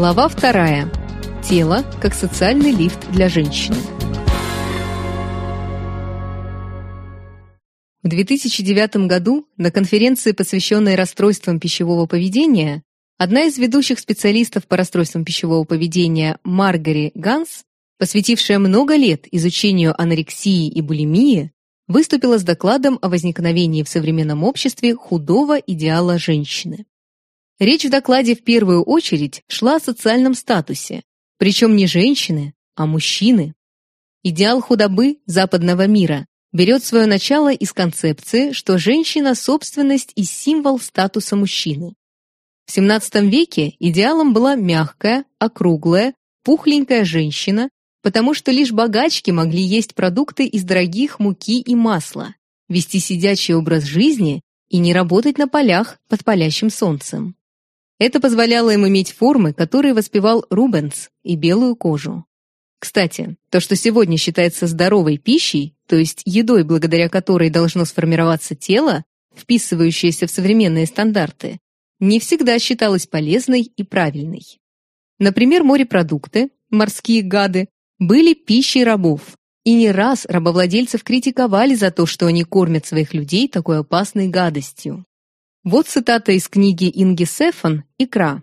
Глава вторая. Тело как социальный лифт для женщины. В 2009 году на конференции, посвященной расстройствам пищевого поведения, одна из ведущих специалистов по расстройствам пищевого поведения Маргари Ганс, посвятившая много лет изучению анорексии и булимии, выступила с докладом о возникновении в современном обществе худого идеала женщины. Речь в докладе в первую очередь шла о социальном статусе, причем не женщины, а мужчины. Идеал худобы западного мира берет свое начало из концепции, что женщина – собственность и символ статуса мужчины. В XVII веке идеалом была мягкая, округлая, пухленькая женщина, потому что лишь богачки могли есть продукты из дорогих муки и масла, вести сидячий образ жизни и не работать на полях под палящим солнцем. Это позволяло им иметь формы, которые воспевал Рубенс, и белую кожу. Кстати, то, что сегодня считается здоровой пищей, то есть едой, благодаря которой должно сформироваться тело, вписывающееся в современные стандарты, не всегда считалось полезной и правильной. Например, морепродукты, морские гады, были пищей рабов, и не раз рабовладельцев критиковали за то, что они кормят своих людей такой опасной гадостью. Вот цитата из книги Инги Сефан «Икра».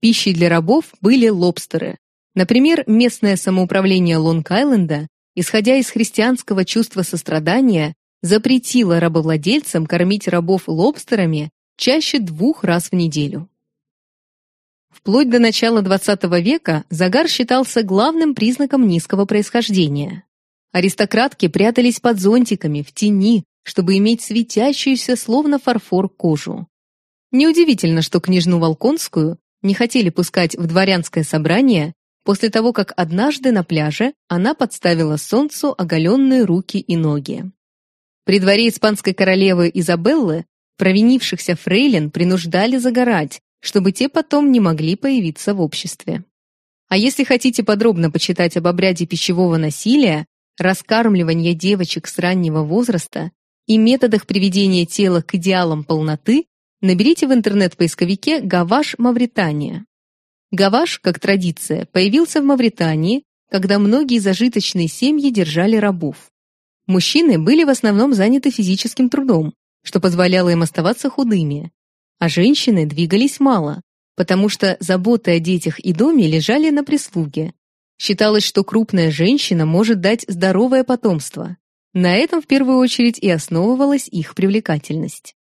Пищей для рабов были лобстеры. Например, местное самоуправление Лонг-Айленда, исходя из христианского чувства сострадания, запретило рабовладельцам кормить рабов лобстерами чаще двух раз в неделю. Вплоть до начала XX века загар считался главным признаком низкого происхождения. Аристократки прятались под зонтиками, в тени, чтобы иметь светящуюся, словно фарфор, кожу. Неудивительно, что княжну Волконскую не хотели пускать в дворянское собрание после того, как однажды на пляже она подставила солнцу оголенные руки и ноги. При дворе испанской королевы Изабеллы провинившихся фрейлин принуждали загорать, чтобы те потом не могли появиться в обществе. А если хотите подробно почитать об обряде пищевого насилия, раскармливания девочек с раннего возраста и методах приведения тела к идеалам полноты, наберите в интернет-поисковике «Гаваш Мавритания». Гаваш, как традиция, появился в Мавритании, когда многие зажиточные семьи держали рабов. Мужчины были в основном заняты физическим трудом, что позволяло им оставаться худыми, а женщины двигались мало, потому что заботы о детях и доме лежали на прислуге. Считалось, что крупная женщина может дать здоровое потомство, на этом в первую очередь и основывалась их привлекательность.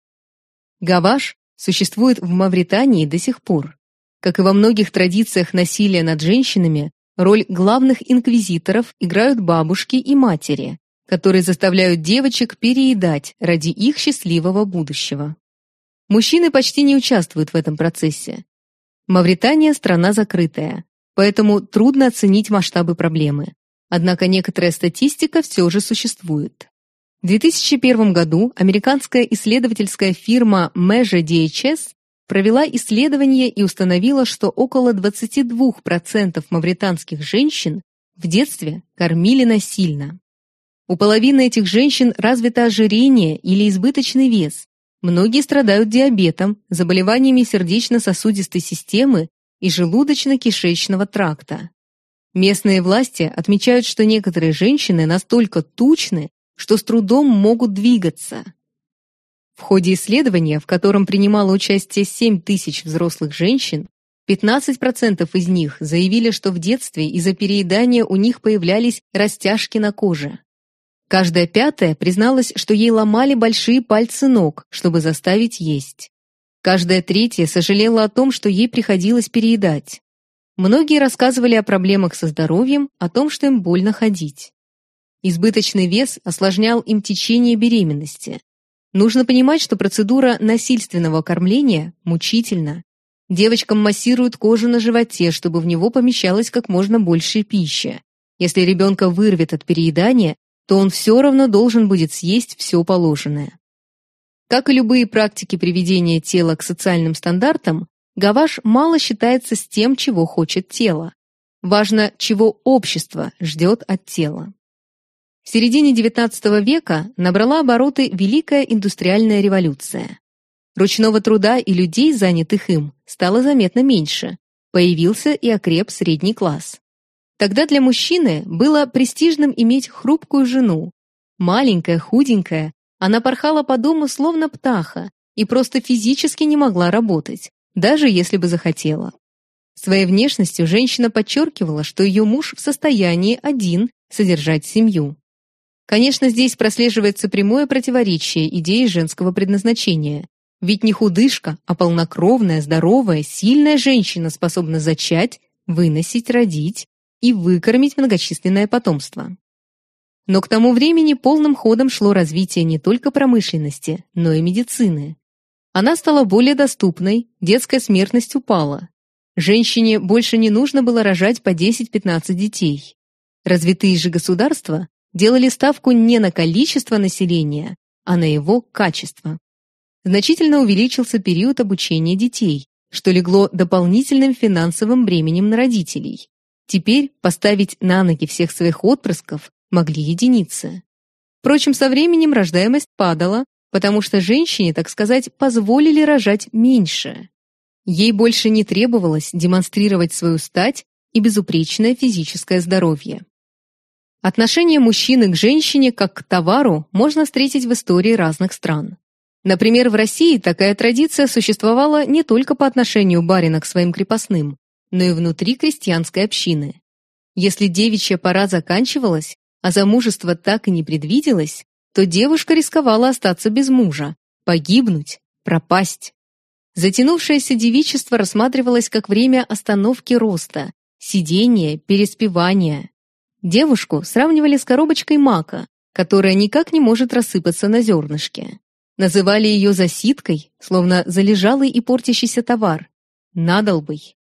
Гаваш существует в Мавритании до сих пор. Как и во многих традициях насилия над женщинами, роль главных инквизиторов играют бабушки и матери, которые заставляют девочек переедать ради их счастливого будущего. Мужчины почти не участвуют в этом процессе. Мавритания – страна закрытая, поэтому трудно оценить масштабы проблемы. Однако некоторая статистика все же существует. В 2001 году американская исследовательская фирма Measure DHS провела исследование и установила, что около 22% мавританских женщин в детстве кормили насильно. У половины этих женщин развито ожирение или избыточный вес. Многие страдают диабетом, заболеваниями сердечно-сосудистой системы и желудочно-кишечного тракта. Местные власти отмечают, что некоторые женщины настолько тучны, что с трудом могут двигаться. В ходе исследования, в котором принимало участие 7 тысяч взрослых женщин, 15% из них заявили, что в детстве из-за переедания у них появлялись растяжки на коже. Каждая пятая призналась, что ей ломали большие пальцы ног, чтобы заставить есть. Каждая третья сожалела о том, что ей приходилось переедать. Многие рассказывали о проблемах со здоровьем, о том, что им больно ходить. Избыточный вес осложнял им течение беременности. Нужно понимать, что процедура насильственного кормления мучительна. Девочкам массируют кожу на животе, чтобы в него помещалось как можно больше пищи. Если ребенка вырвет от переедания, то он все равно должен будет съесть все положенное. Как и любые практики приведения тела к социальным стандартам, Гаваш мало считается с тем, чего хочет тело. Важно, чего общество ждет от тела. В середине XIX века набрала обороты Великая индустриальная революция. Ручного труда и людей, занятых им, стало заметно меньше, появился и окреп средний класс. Тогда для мужчины было престижным иметь хрупкую жену. Маленькая, худенькая, она порхала по дому словно птаха и просто физически не могла работать, даже если бы захотела. Своей внешностью женщина подчеркивала, что ее муж в состоянии один содержать семью. Конечно, здесь прослеживается прямое противоречие идеи женского предназначения. Ведь не худышка, а полнокровная, здоровая, сильная женщина способна зачать, выносить, родить и выкормить многочисленное потомство. Но к тому времени полным ходом шло развитие не только промышленности, но и медицины. Она стала более доступной, детская смертность упала. Женщине больше не нужно было рожать по 10-15 детей. Развитые же государства делали ставку не на количество населения, а на его качество. Значительно увеличился период обучения детей, что легло дополнительным финансовым бременем на родителей. Теперь поставить на ноги всех своих отпрысков могли единицы. Впрочем, со временем рождаемость падала, потому что женщине, так сказать, позволили рожать меньше. Ей больше не требовалось демонстрировать свою стать и безупречное физическое здоровье. Отношение мужчины к женщине как к товару можно встретить в истории разных стран. Например, в России такая традиция существовала не только по отношению барина к своим крепостным, но и внутри крестьянской общины. Если девичья пора заканчивалась, а замужество так и не предвиделось, то девушка рисковала остаться без мужа, погибнуть, пропасть. Затянувшееся девичество рассматривалось как время остановки роста, сидения, переспевания. Девушку сравнивали с коробочкой мака, которая никак не может рассыпаться на зернышке. Называли ее засидкой, словно залежалый и портящийся товар, надолбой.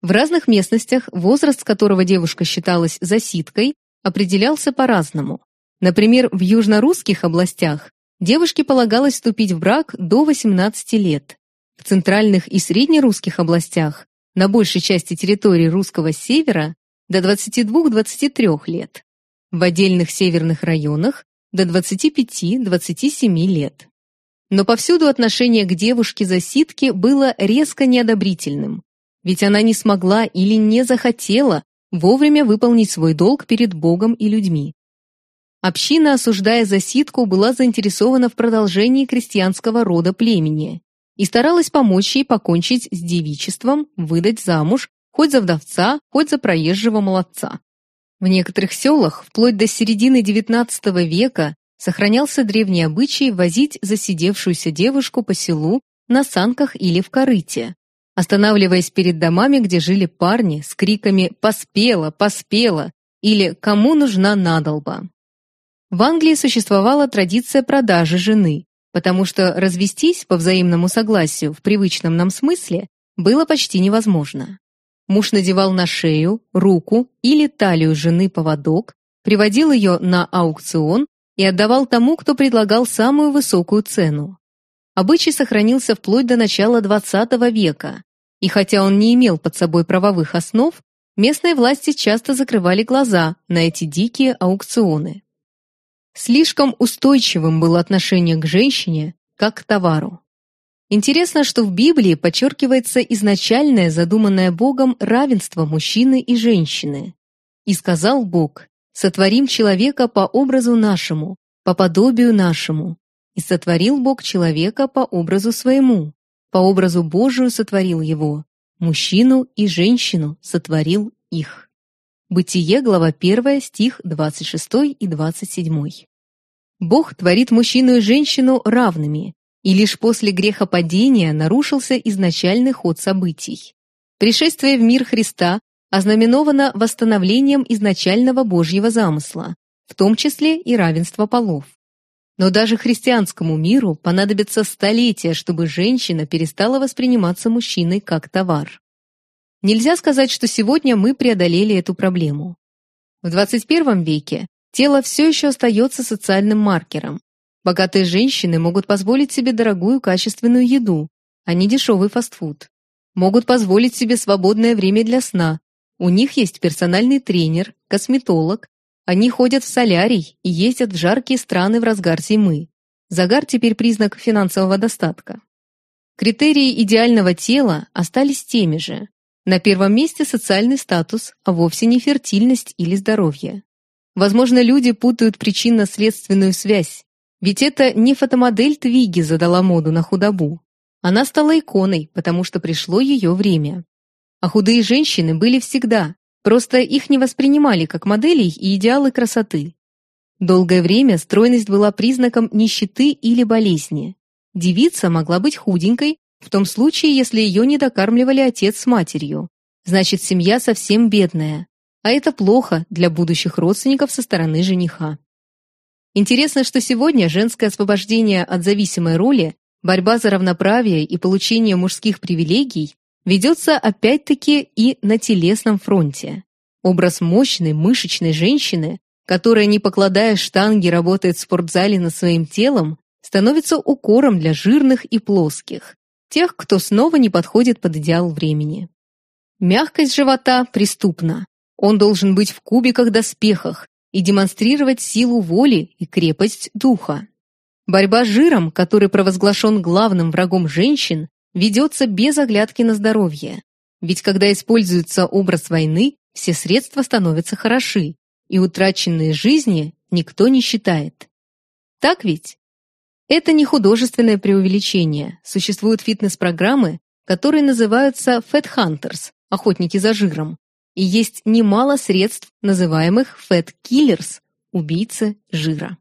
В разных местностях возраст которого девушка считалась засидкой, определялся по-разному. Например, в южно-русских областях девушке полагалось вступить в брак до 18 лет. В центральных и среднерусских областях, на большей части территории русского севера, до 22-23 лет. В отдельных северных районах до 25-27 лет. Но повсюду отношение к девушке-засидке было резко неодобрительным, ведь она не смогла или не захотела вовремя выполнить свой долг перед Богом и людьми. Община, осуждая засидку, была заинтересована в продолжении крестьянского рода племени и старалась помочь ей покончить с девичеством, выдать замуж, хоть за вдовца, хоть за проезжего молодца. В некоторых селах, вплоть до середины XIX века, сохранялся древний обычай возить засидевшуюся девушку по селу на санках или в корыте, останавливаясь перед домами, где жили парни с криками «Поспела! Поспела!» или «Кому нужна надолба?». В Англии существовала традиция продажи жены, потому что развестись по взаимному согласию в привычном нам смысле было почти невозможно. Муж надевал на шею, руку или талию жены поводок, приводил ее на аукцион и отдавал тому, кто предлагал самую высокую цену. Обычай сохранился вплоть до начала XX века, и хотя он не имел под собой правовых основ, местные власти часто закрывали глаза на эти дикие аукционы. Слишком устойчивым было отношение к женщине, как к товару. Интересно, что в Библии подчеркивается изначальное задуманное Богом равенство мужчины и женщины. «И сказал Бог, сотворим человека по образу нашему, по подобию нашему, и сотворил Бог человека по образу своему, по образу Божию сотворил его, мужчину и женщину сотворил их». Бытие, глава 1, стих 26 и 27. Бог творит мужчину и женщину равными, и лишь после грехопадения нарушился изначальный ход событий. Пришествие в мир Христа ознаменовано восстановлением изначального Божьего замысла, в том числе и равенства полов. Но даже христианскому миру понадобится столетия, чтобы женщина перестала восприниматься мужчиной как товар. Нельзя сказать, что сегодня мы преодолели эту проблему. В 21 веке тело все еще остается социальным маркером. Богатые женщины могут позволить себе дорогую качественную еду, а не дешевый фастфуд. Могут позволить себе свободное время для сна. У них есть персональный тренер, косметолог, они ходят в солярий и ездят в жаркие страны в разгар зимы. Загар теперь признак финансового достатка. Критерии идеального тела остались теми же. На первом месте социальный статус, а вовсе не фертильность или здоровье. Возможно, люди путают причинно-следственную связь, ведь это не фотомодель Твиги задала моду на худобу. Она стала иконой, потому что пришло ее время. А худые женщины были всегда, просто их не воспринимали как моделей и идеалы красоты. Долгое время стройность была признаком нищеты или болезни. Девица могла быть худенькой, в том случае, если ее не докармливали отец с матерью. Значит, семья совсем бедная. А это плохо для будущих родственников со стороны жениха. Интересно, что сегодня женское освобождение от зависимой роли, борьба за равноправие и получение мужских привилегий ведется опять-таки и на телесном фронте. Образ мощной, мышечной женщины, которая, не покладая штанги, работает в спортзале над своим телом, становится укором для жирных и плоских, тех, кто снова не подходит под идеал времени. Мягкость живота преступна. Он должен быть в кубиках-доспехах, и демонстрировать силу воли и крепость духа. Борьба с жиром, который провозглашен главным врагом женщин, ведется без оглядки на здоровье. Ведь когда используется образ войны, все средства становятся хороши, и утраченные жизни никто не считает. Так ведь? Это не художественное преувеличение. Существуют фитнес-программы, которые называются Fat Hunters – охотники за жиром, и есть немало средств, называемых fat killers – убийцы жира.